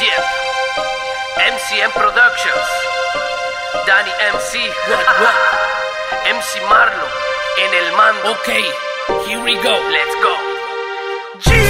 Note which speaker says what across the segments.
Speaker 1: Yeah. MCM Productions. Danny MC.
Speaker 2: What, what?
Speaker 1: MC Marlo. En el mando.
Speaker 2: Okay, here we go.
Speaker 1: Let's go.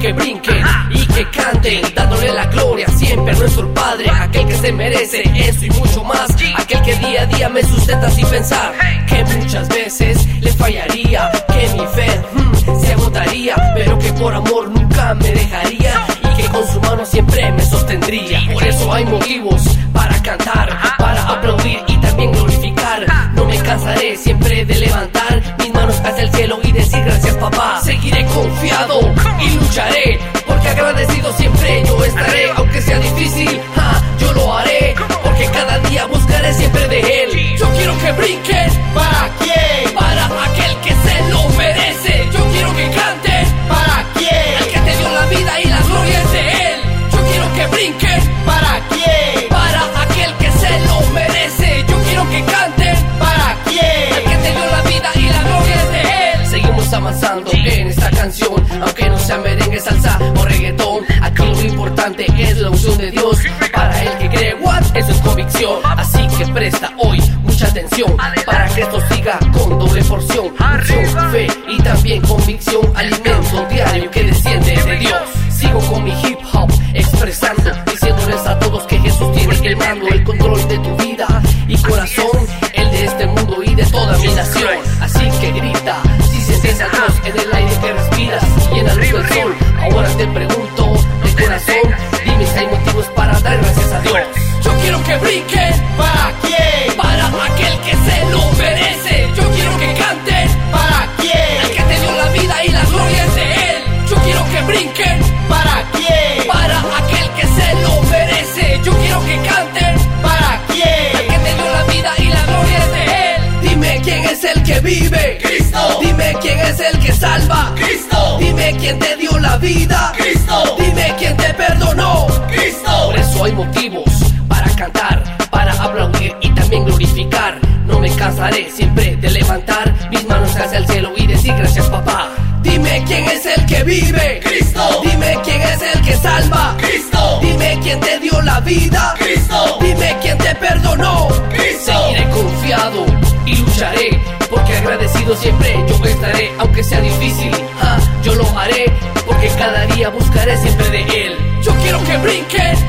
Speaker 2: Que brinquen y que canten, dándole la gloria siempre a nuestro Padre, aquel que se merece eso y mucho más, aquel que día a día me sustenta sin pensar que muchas veces le fallaría, que mi fe mm, se agotaría, pero que por amor nunca me dejaría y que con su mano siempre me sostendría. Por eso hay motivos para cantar, para aplaudir y también glorificar. No me cansaré siempre de levantar mis manos hacia el cielo y decir gracias papá. Seguiré confiado y lucharé, que brinquen
Speaker 3: ¿Para
Speaker 2: para que esto siga con doble porción. Unción, fe y también convicción. Alimento diario que es el que vive.
Speaker 3: Cristo.
Speaker 2: Dime quién es el que salva.
Speaker 3: Cristo.
Speaker 2: Dime quién te dio la vida.
Speaker 3: Cristo.
Speaker 2: Dime quién te perdonó.
Speaker 3: Cristo.
Speaker 2: Por eso hay motivos para cantar, para aplaudir y también glorificar. No me cansaré siempre de levantar mis manos hacia el cielo y decir gracias papá. Dime quién es el que vive.
Speaker 3: Cristo.
Speaker 2: Dime quién es el que salva.
Speaker 3: Cristo.
Speaker 2: Dime quién te dio la vida.
Speaker 3: Cristo.
Speaker 2: agradecido siempre yo estaré, aunque sea difícil. Ah, yo lo haré, porque cada día buscaré siempre de él. Yo quiero que brinquen